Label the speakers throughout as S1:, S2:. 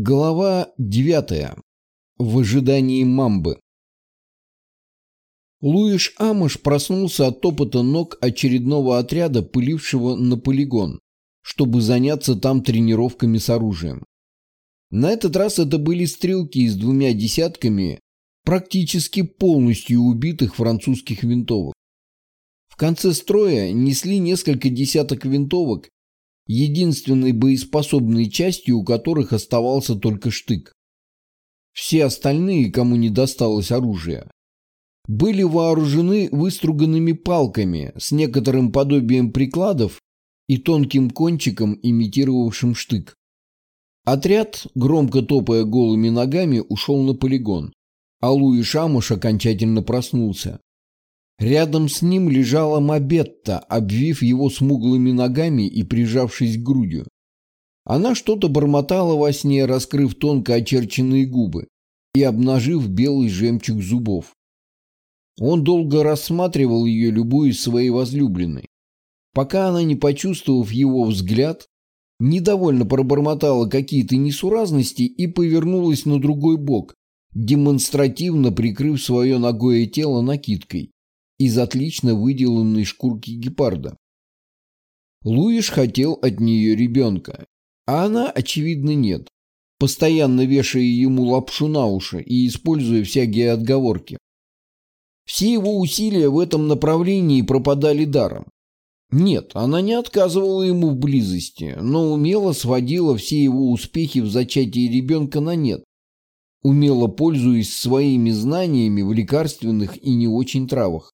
S1: Глава девятая. В ожидании мамбы. Луиш Амыш проснулся от топота ног очередного отряда, пылившего на полигон, чтобы заняться там тренировками с оружием. На этот раз это были стрелки с двумя десятками практически полностью убитых французских винтовок. В конце строя несли несколько десяток винтовок единственной боеспособной частью у которых оставался только штык. Все остальные, кому не досталось оружия, были вооружены выструганными палками с некоторым подобием прикладов и тонким кончиком, имитировавшим штык. Отряд, громко топая голыми ногами, ушел на полигон, а Луи Шамуш окончательно проснулся. Рядом с ним лежала Мабетта, обвив его смуглыми ногами и прижавшись к грудью. Она что-то бормотала во сне, раскрыв тонко очерченные губы и обнажив белый жемчуг зубов. Он долго рассматривал ее, любуясь своей возлюбленной, пока она, не почувствовав его взгляд, недовольно пробормотала какие-то несуразности и повернулась на другой бок, демонстративно прикрыв свое ногое тело накидкой из отлично выделанной шкурки гепарда. Луиш хотел от нее ребенка, а она, очевидно, нет, постоянно вешая ему лапшу на уши и используя всякие отговорки. Все его усилия в этом направлении пропадали даром. Нет, она не отказывала ему в близости, но умело сводила все его успехи в зачатии ребенка на нет, умело пользуясь своими знаниями в лекарственных и не очень травах.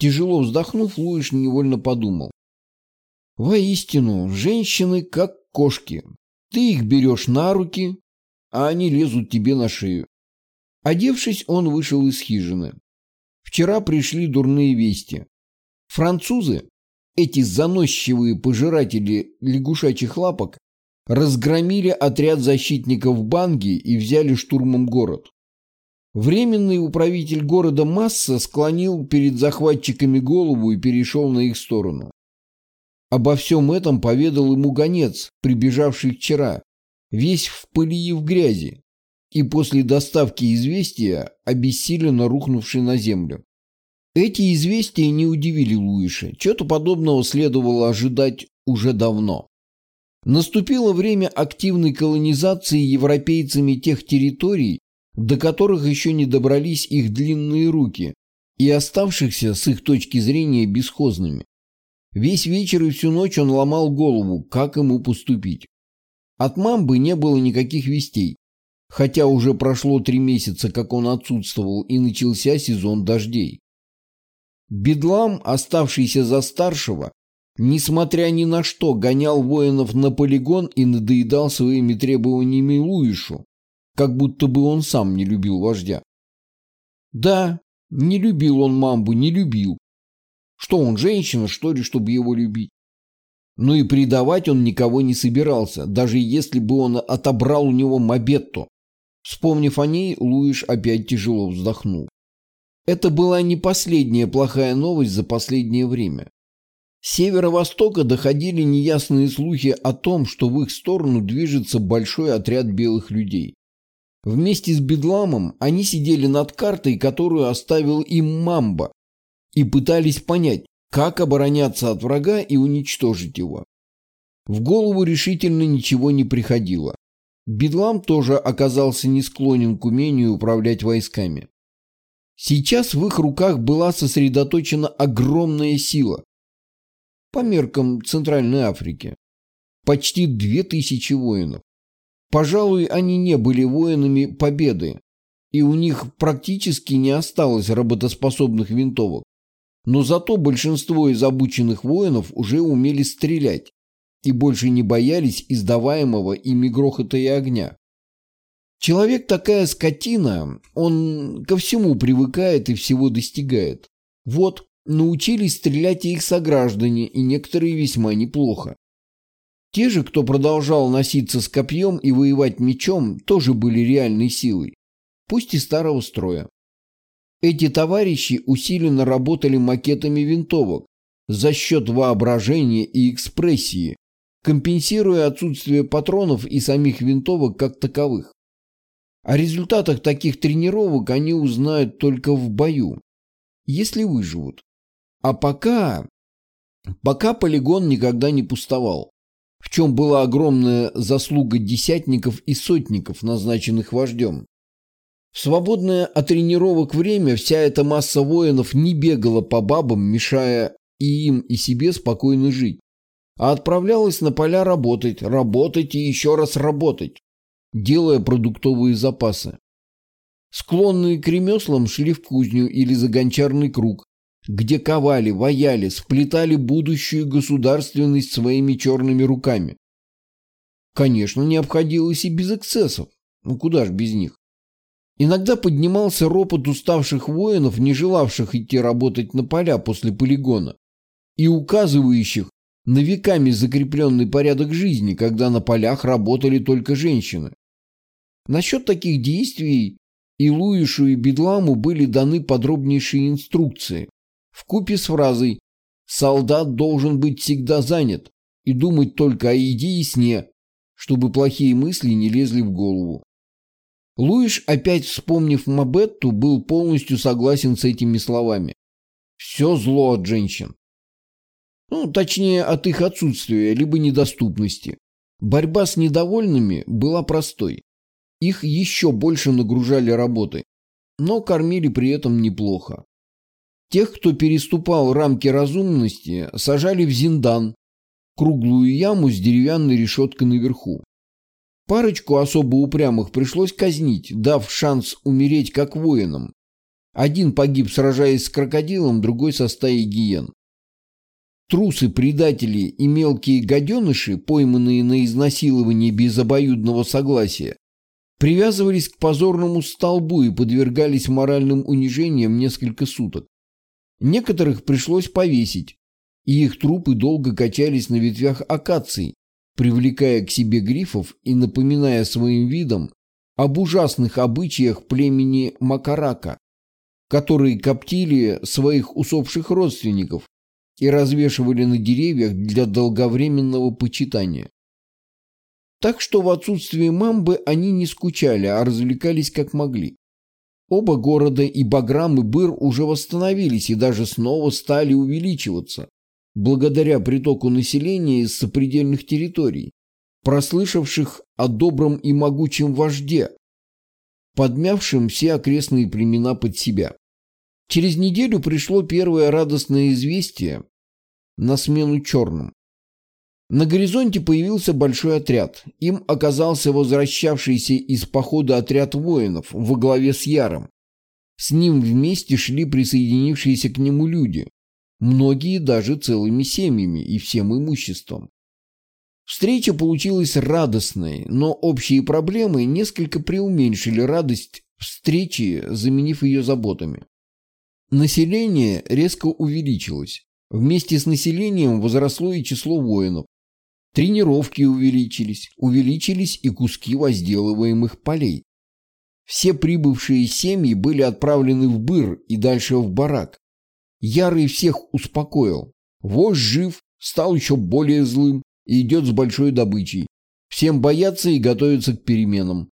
S1: Тяжело вздохнув, Луиш невольно подумал. Воистину, женщины как кошки. Ты их берешь на руки, а они лезут тебе на шею. Одевшись, он вышел из хижины. Вчера пришли дурные вести. Французы, эти заносчивые пожиратели лягушачьих лапок, разгромили отряд защитников Банги и взяли штурмом город. Временный управитель города Масса склонил перед захватчиками голову и перешел на их сторону. Обо всем этом поведал ему гонец, прибежавший вчера, весь в пыли и в грязи, и после доставки известия, обессиленно рухнувший на землю. Эти известия не удивили Луиша, чего-то подобного следовало ожидать уже давно. Наступило время активной колонизации европейцами тех территорий, до которых еще не добрались их длинные руки, и оставшихся с их точки зрения бесхозными. Весь вечер и всю ночь он ломал голову, как ему поступить. От мамбы не было никаких вестей, хотя уже прошло три месяца, как он отсутствовал, и начался сезон дождей. Бедлам, оставшийся за старшего, несмотря ни на что, гонял воинов на полигон и надоедал своими требованиями Луишу, как будто бы он сам не любил вождя. Да, не любил он мамбу, не любил. Что он, женщина, что ли, чтобы его любить? Но и предавать он никого не собирался, даже если бы он отобрал у него Мабетто. Вспомнив о ней, Луиш опять тяжело вздохнул. Это была не последняя плохая новость за последнее время. С северо-востока доходили неясные слухи о том, что в их сторону движется большой отряд белых людей. Вместе с Бедламом они сидели над картой, которую оставил им Мамба, и пытались понять, как обороняться от врага и уничтожить его. В голову решительно ничего не приходило. Бедлам тоже оказался не склонен к умению управлять войсками. Сейчас в их руках была сосредоточена огромная сила. По меркам Центральной Африки. Почти две тысячи воинов. Пожалуй, они не были воинами победы, и у них практически не осталось работоспособных винтовок. Но зато большинство из обученных воинов уже умели стрелять и больше не боялись издаваемого ими грохота и огня. Человек такая скотина, он ко всему привыкает и всего достигает. Вот, научились стрелять их сограждане, и некоторые весьма неплохо. Те же, кто продолжал носиться с копьем и воевать мечом, тоже были реальной силой, пусть и старого строя. Эти товарищи усиленно работали макетами винтовок за счет воображения и экспрессии, компенсируя отсутствие патронов и самих винтовок как таковых. О результатах таких тренировок они узнают только в бою, если выживут. А пока... Пока полигон никогда не пустовал, в чем была огромная заслуга десятников и сотников, назначенных вождем. В свободное от тренировок время вся эта масса воинов не бегала по бабам, мешая и им, и себе спокойно жить, а отправлялась на поля работать, работать и еще раз работать, делая продуктовые запасы. Склонные к ремеслам шли в кузню или за гончарный круг, где ковали, ваяли, сплетали будущую государственность своими черными руками. Конечно, не обходилось и без эксцессов. Ну куда ж без них? Иногда поднимался ропот уставших воинов, не желавших идти работать на поля после полигона, и указывающих на веками закрепленный порядок жизни, когда на полях работали только женщины. Насчет таких действий и Луишу, и Бедламу были даны подробнейшие инструкции, в купе с фразой «Солдат должен быть всегда занят и думать только о еде и сне, чтобы плохие мысли не лезли в голову». Луиш, опять вспомнив Мабетту, был полностью согласен с этими словами. Все зло от женщин. Ну, точнее, от их отсутствия, либо недоступности. Борьба с недовольными была простой. Их еще больше нагружали работой, но кормили при этом неплохо. Тех, кто переступал рамки разумности, сажали в зиндан, круглую яму с деревянной решеткой наверху. Парочку особо упрямых пришлось казнить, дав шанс умереть как воинам. Один погиб, сражаясь с крокодилом, другой со стаей гиен. Трусы, предатели и мелкие гаденыши, пойманные на изнасилование без обоюдного согласия, привязывались к позорному столбу и подвергались моральным унижениям несколько суток. Некоторых пришлось повесить, и их трупы долго качались на ветвях акаций, привлекая к себе грифов и напоминая своим видом об ужасных обычаях племени Макарака, которые коптили своих усопших родственников и развешивали на деревьях для долговременного почитания. Так что в отсутствие мамбы они не скучали, а развлекались как могли. Оба города и Баграм и Быр уже восстановились и даже снова стали увеличиваться, благодаря притоку населения из сопредельных территорий, прослышавших о добром и могучем вожде, подмявшем все окрестные племена под себя. Через неделю пришло первое радостное известие на смену черным. На горизонте появился большой отряд. Им оказался возвращавшийся из похода отряд воинов во главе с Яром. С ним вместе шли присоединившиеся к нему люди, многие даже целыми семьями и всем имуществом. Встреча получилась радостной, но общие проблемы несколько преуменьшили радость встречи, заменив ее заботами. Население резко увеличилось. Вместе с населением возросло и число воинов. Тренировки увеличились, увеличились и куски возделываемых полей. Все прибывшие семьи были отправлены в Быр и дальше в барак. Ярый всех успокоил. Вождь жив, стал еще более злым и идет с большой добычей. Всем боятся и готовятся к переменам.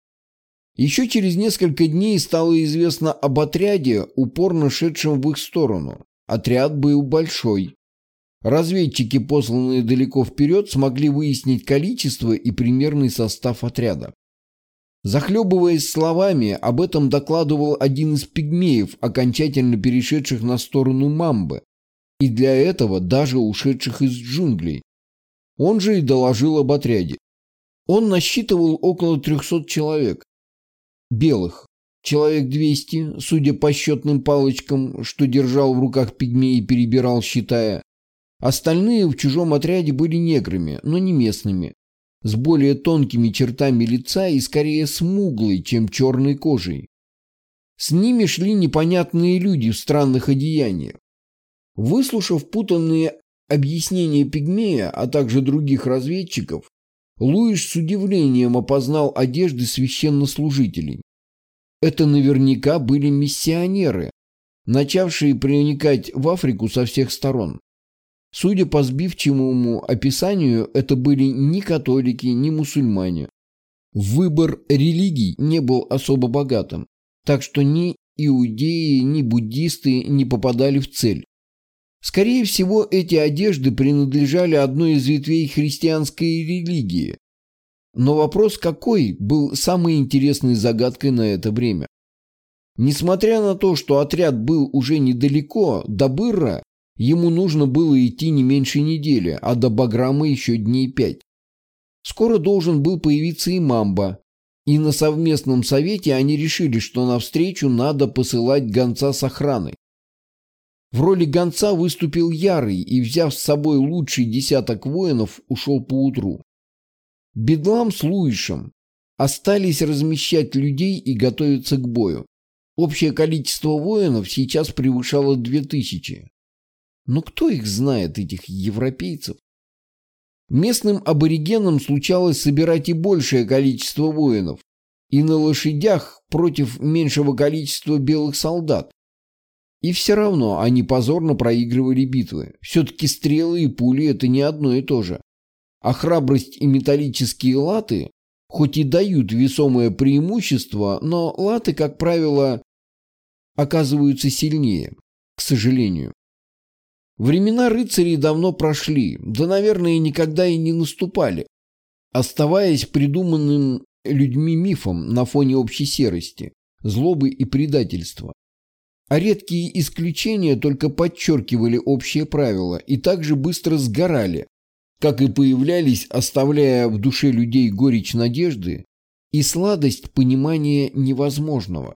S1: Еще через несколько дней стало известно об отряде, упорно шедшем в их сторону. Отряд был большой. Разведчики, посланные далеко вперед, смогли выяснить количество и примерный состав отряда. Захлебываясь словами, об этом докладывал один из пигмеев, окончательно перешедших на сторону Мамбы, и для этого даже ушедших из джунглей. Он же и доложил об отряде. Он насчитывал около 300 человек. Белых. Человек 200, судя по счетным палочкам, что держал в руках пигмей и перебирал, считая. Остальные в чужом отряде были неграми, но не местными, с более тонкими чертами лица и скорее смуглой, чем черной кожей. С ними шли непонятные люди в странных одеяниях. Выслушав путанные объяснения пигмея, а также других разведчиков, Луиш с удивлением опознал одежды священнослужителей. Это наверняка были миссионеры, начавшие проникать в Африку со всех сторон. Судя по сбивчивому описанию, это были ни католики, ни мусульмане. Выбор религий не был особо богатым, так что ни иудеи, ни буддисты не попадали в цель. Скорее всего, эти одежды принадлежали одной из ветвей христианской религии. Но вопрос какой был самой интересной загадкой на это время. Несмотря на то, что отряд был уже недалеко, до Бырра ему нужно было идти не меньше недели, а до Баграма еще дней пять. Скоро должен был появиться и Мамба, и на совместном совете они решили, что навстречу надо посылать гонца с охраной. В роли гонца выступил Ярый и, взяв с собой лучший десяток воинов, ушел поутру. Бедлам с Луишем остались размещать людей и готовиться к бою. Общее количество воинов сейчас превышало две тысячи. Но кто их знает, этих европейцев? Местным аборигенам случалось собирать и большее количество воинов, и на лошадях против меньшего количества белых солдат. И все равно они позорно проигрывали битвы. Все-таки стрелы и пули – это не одно и то же. А храбрость и металлические латы, хоть и дают весомое преимущество, но латы, как правило, оказываются сильнее, к сожалению. Времена рыцарей давно прошли, да, наверное, никогда и не наступали, оставаясь придуманным людьми мифом на фоне общей серости, злобы и предательства. А редкие исключения только подчеркивали общие правила и также быстро сгорали, как и появлялись, оставляя в душе людей горечь надежды и сладость понимания невозможного.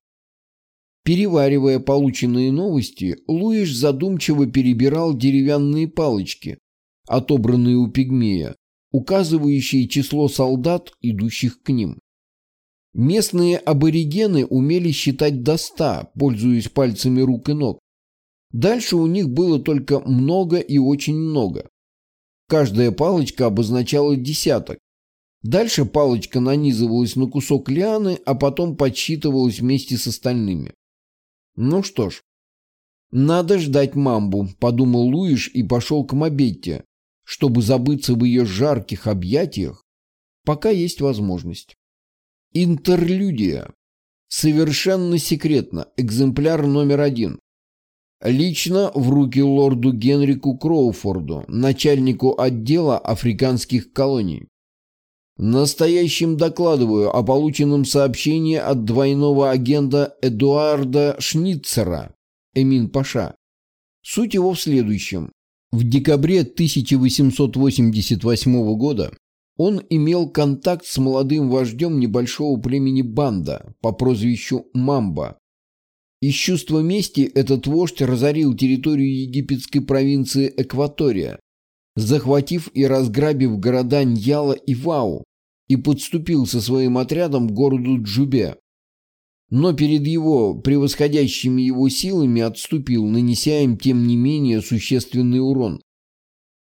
S1: Переваривая полученные новости, Луиш задумчиво перебирал деревянные палочки, отобранные у пигмея, указывающие число солдат, идущих к ним. Местные аборигены умели считать до ста, пользуясь пальцами рук и ног. Дальше у них было только много и очень много. Каждая палочка обозначала десяток. Дальше палочка нанизывалась на кусок лианы, а потом подсчитывалась вместе с остальными. Ну что ж, надо ждать мамбу, подумал Луиш и пошел к Мабетте, чтобы забыться в ее жарких объятиях, пока есть возможность. Интерлюдия. Совершенно секретно. Экземпляр номер один. Лично в руки лорду Генрику Кроуфорду, начальнику отдела африканских колоний. Настоящим докладываю о полученном сообщении от двойного агента Эдуарда Шницера, Эмин Паша. Суть его в следующем. В декабре 1888 года он имел контакт с молодым вождем небольшого племени Банда по прозвищу Мамба. Из чувства мести этот вождь разорил территорию египетской провинции Экватория, захватив и разграбив города Ньяла и Вау, и подступил со своим отрядом к городу Джубе. Но перед его превосходящими его силами отступил, нанеся им тем не менее существенный урон.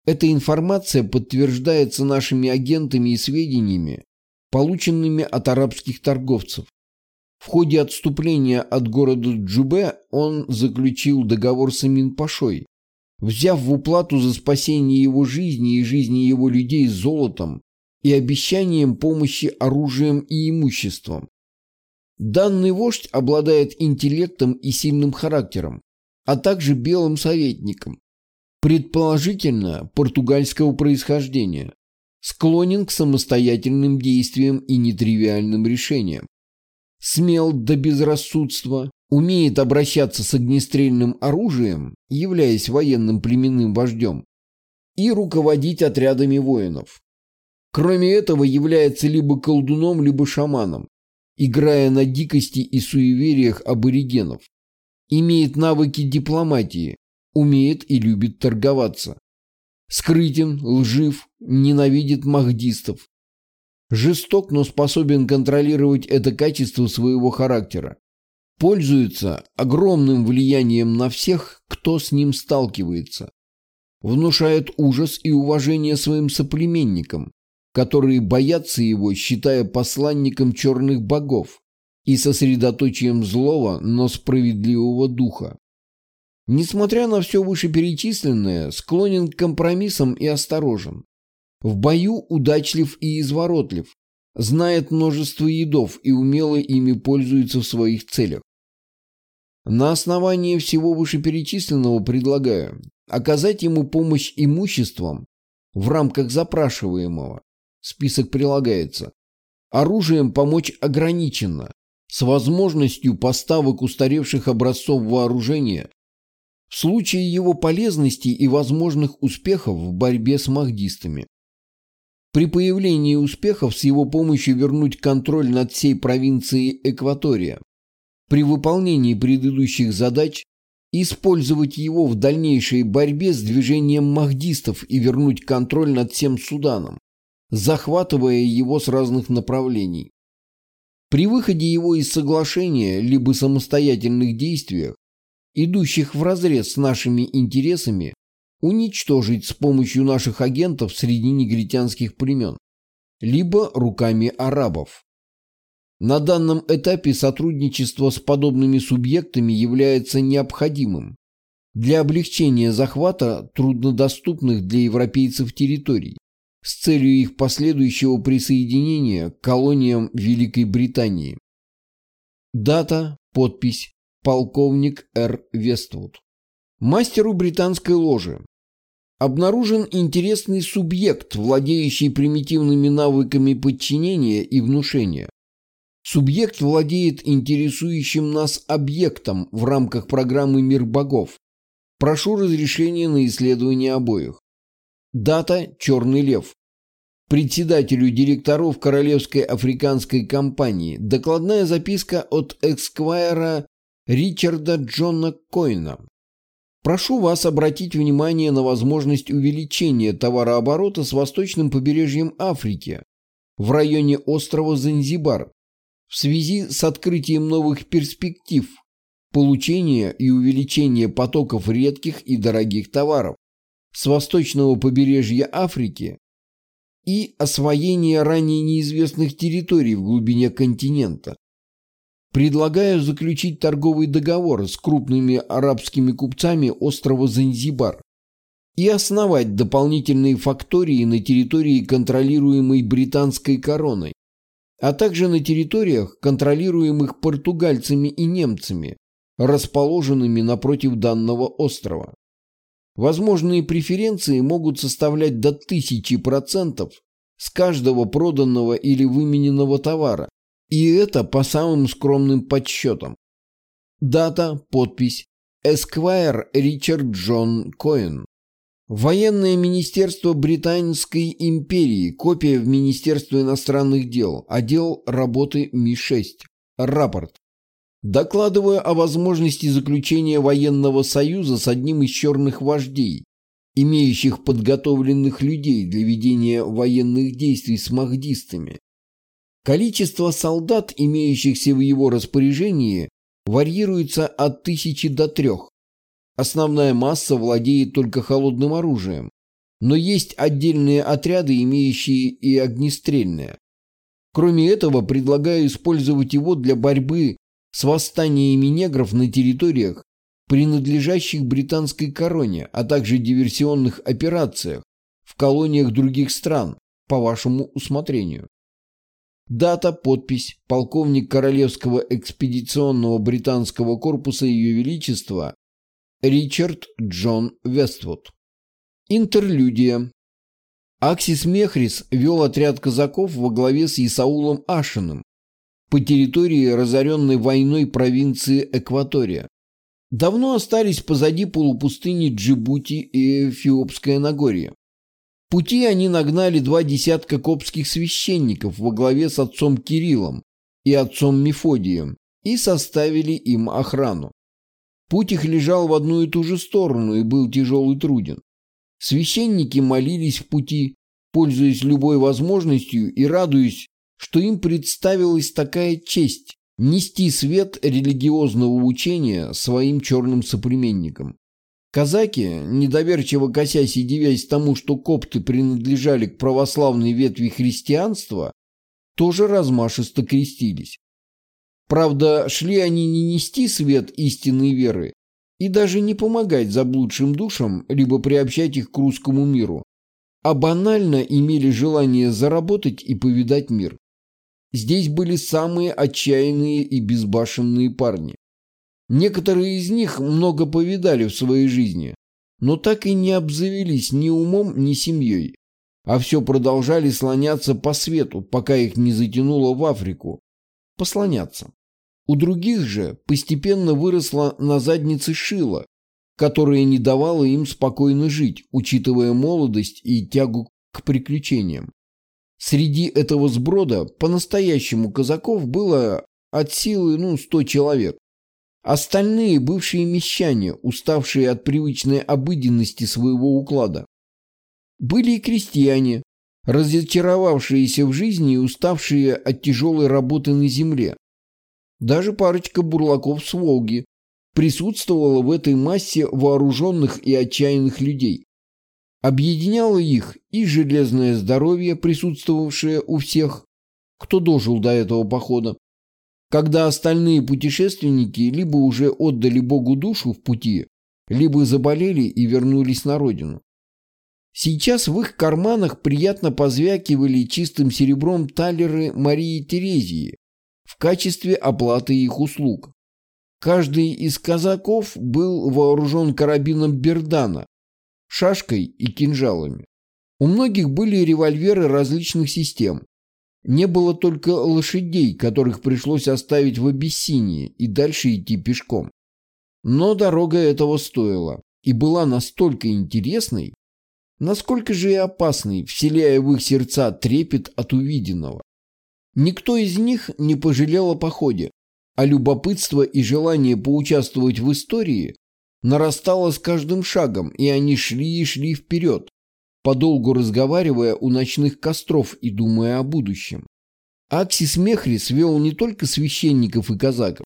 S1: Эта информация подтверждается нашими агентами и сведениями, полученными от арабских торговцев. В ходе отступления от города Джубе он заключил договор с Амин Пашой, взяв в уплату за спасение его жизни и жизни его людей золотом и обещанием помощи оружием и имуществом. Данный вождь обладает интеллектом и сильным характером, а также белым советником, предположительно португальского происхождения, склонен к самостоятельным действиям и нетривиальным решениям. Смел до безрассудства, умеет обращаться с огнестрельным оружием, являясь военным племенным вождем, и руководить отрядами воинов. Кроме этого, является либо колдуном, либо шаманом, играя на дикости и суевериях аборигенов. Имеет навыки дипломатии, умеет и любит торговаться. Скрытен, лжив, ненавидит махдистов. Жесток, но способен контролировать это качество своего характера. Пользуется огромным влиянием на всех, кто с ним сталкивается. Внушает ужас и уважение своим соплеменникам, которые боятся его, считая посланником черных богов и сосредоточием злого, но справедливого духа. Несмотря на все вышеперечисленное, склонен к компромиссам и осторожен. В бою удачлив и изворотлив, знает множество едов и умело ими пользуется в своих целях. На основании всего вышеперечисленного предлагаю оказать ему помощь имуществом в рамках запрашиваемого. Список прилагается. Оружием помочь ограниченно, с возможностью поставок устаревших образцов вооружения в случае его полезности и возможных успехов в борьбе с махдистами. При появлении успехов с его помощью вернуть контроль над всей провинцией Экватория. При выполнении предыдущих задач использовать его в дальнейшей борьбе с движением махдистов и вернуть контроль над всем Суданом, захватывая его с разных направлений. При выходе его из соглашения либо самостоятельных действиях, идущих вразрез с нашими интересами, уничтожить с помощью наших агентов среди негритянских племен, либо руками арабов. На данном этапе сотрудничество с подобными субъектами является необходимым для облегчения захвата труднодоступных для европейцев территорий с целью их последующего присоединения к колониям Великой Британии. Дата, подпись, полковник Р. Вествуд. Мастеру британской ложи обнаружен интересный субъект, владеющий примитивными навыками подчинения и внушения. Субъект владеет интересующим нас объектом в рамках программы «Мир богов». Прошу разрешения на исследование обоих. Дата «Черный лев». Председателю директоров Королевской африканской компании докладная записка от эксквайра Ричарда Джона Койна. Прошу вас обратить внимание на возможность увеличения товарооборота с восточным побережьем Африки в районе острова Занзибар в связи с открытием новых перспектив получения и увеличения потоков редких и дорогих товаров с восточного побережья Африки и освоения ранее неизвестных территорий в глубине континента. Предлагаю заключить торговый договор с крупными арабскими купцами острова Занзибар и основать дополнительные фактории на территории, контролируемой британской короной, а также на территориях, контролируемых португальцами и немцами, расположенными напротив данного острова. Возможные преференции могут составлять до тысячи процентов с каждого проданного или вымененного товара, и это по самым скромным подсчетам. Дата, подпись. Эсквайр Ричард Джон Коэн. Военное министерство Британской империи. Копия в Министерство иностранных дел. Отдел работы Ми-6. Рапорт. Докладываю о возможности заключения военного союза с одним из черных вождей, имеющих подготовленных людей для ведения военных действий с махдистами, Количество солдат, имеющихся в его распоряжении, варьируется от тысячи до трех. Основная масса владеет только холодным оружием, но есть отдельные отряды, имеющие и огнестрельное. Кроме этого, предлагаю использовать его для борьбы с восстаниями негров на территориях, принадлежащих британской короне, а также диверсионных операциях в колониях других стран, по вашему усмотрению. Дата, подпись, полковник Королевского экспедиционного британского корпуса Ее Величества Ричард Джон Вествуд. Интерлюдия. Аксис Мехрис вел отряд казаков во главе с Исаулом Ашиным по территории разоренной войной провинции Экватория. Давно остались позади полупустыни Джибути и Эфиопское Нагорье пути они нагнали два десятка коптских священников во главе с отцом Кириллом и отцом Мефодием и составили им охрану. Путь их лежал в одну и ту же сторону и был тяжел и труден. Священники молились в пути, пользуясь любой возможностью и радуясь, что им представилась такая честь нести свет религиозного учения своим черным соплеменникам. Казаки, недоверчиво косясь и дивясь тому, что копты принадлежали к православной ветви христианства, тоже размашисто крестились. Правда, шли они не нести свет истинной веры и даже не помогать заблудшим душам, либо приобщать их к русскому миру, а банально имели желание заработать и повидать мир. Здесь были самые отчаянные и безбашенные парни. Некоторые из них много повидали в своей жизни, но так и не обзавелись ни умом, ни семьей, а все продолжали слоняться по свету, пока их не затянуло в Африку. Послоняться. У других же постепенно выросла на заднице шила, которая не давала им спокойно жить, учитывая молодость и тягу к приключениям. Среди этого сброда по-настоящему казаков было от силы ну, 100 человек. Остальные бывшие мещане, уставшие от привычной обыденности своего уклада. Были и крестьяне, разочаровавшиеся в жизни и уставшие от тяжелой работы на земле. Даже парочка бурлаков с Волги присутствовала в этой массе вооруженных и отчаянных людей. Объединяло их и железное здоровье, присутствовавшее у всех, кто дожил до этого похода. Когда остальные путешественники либо уже отдали Богу душу в пути, либо заболели и вернулись на родину. Сейчас в их карманах приятно позвякивали чистым серебром талеры Марии Терезии в качестве оплаты их услуг. Каждый из казаков был вооружен карабином Бердана, шашкой и кинжалами. У многих были револьверы различных систем. Не было только лошадей, которых пришлось оставить в Абиссинии и дальше идти пешком. Но дорога этого стоила и была настолько интересной, насколько же и опасной, вселяя в их сердца трепет от увиденного. Никто из них не пожалел о походе, а любопытство и желание поучаствовать в истории нарастало с каждым шагом, и они шли и шли вперед, подолгу разговаривая у ночных костров и думая о будущем. Аксис Мехрис вел не только священников и казаков.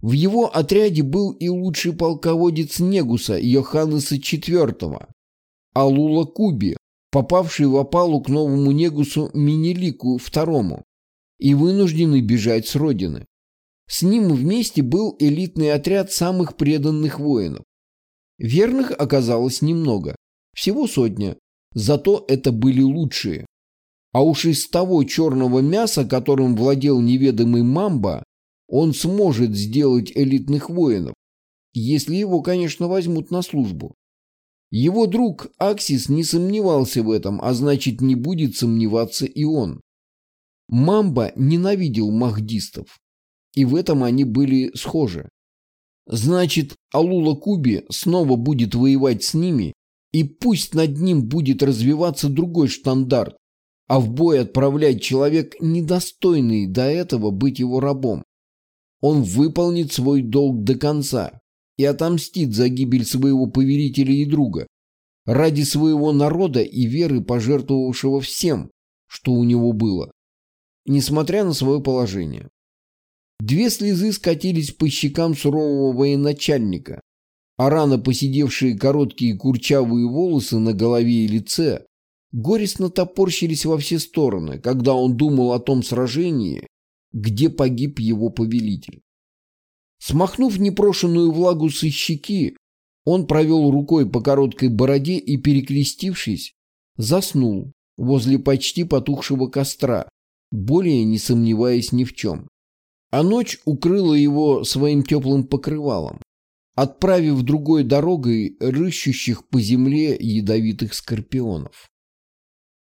S1: В его отряде был и лучший полководец Негуса Йоханнеса IV, Алула Куби, попавший в опалу к новому Негусу Минелику II и вынужденный бежать с родины. С ним вместе был элитный отряд самых преданных воинов. Верных оказалось немного, всего сотня, зато это были лучшие. А уж из того черного мяса, которым владел неведомый Мамба, он сможет сделать элитных воинов, если его, конечно, возьмут на службу. Его друг Аксис не сомневался в этом, а значит не будет сомневаться и он. Мамба ненавидел махдистов, и в этом они были схожи. Значит, Алула Куби снова будет воевать с ними, и пусть над ним будет развиваться другой штандарт, а в бой отправлять человек, недостойный до этого быть его рабом. Он выполнит свой долг до конца и отомстит за гибель своего повелителя и друга, ради своего народа и веры, пожертвовавшего всем, что у него было, несмотря на свое положение. Две слезы скатились по щекам сурового военачальника, а рано посидевшие короткие курчавые волосы на голове и лице горестно топорщились во все стороны, когда он думал о том сражении, где погиб его повелитель. Смахнув непрошенную влагу со щеки, он провел рукой по короткой бороде и, перекрестившись, заснул возле почти потухшего костра, более не сомневаясь ни в чем а ночь укрыла его своим теплым покрывалом, отправив другой дорогой рыщущих по земле ядовитых скорпионов.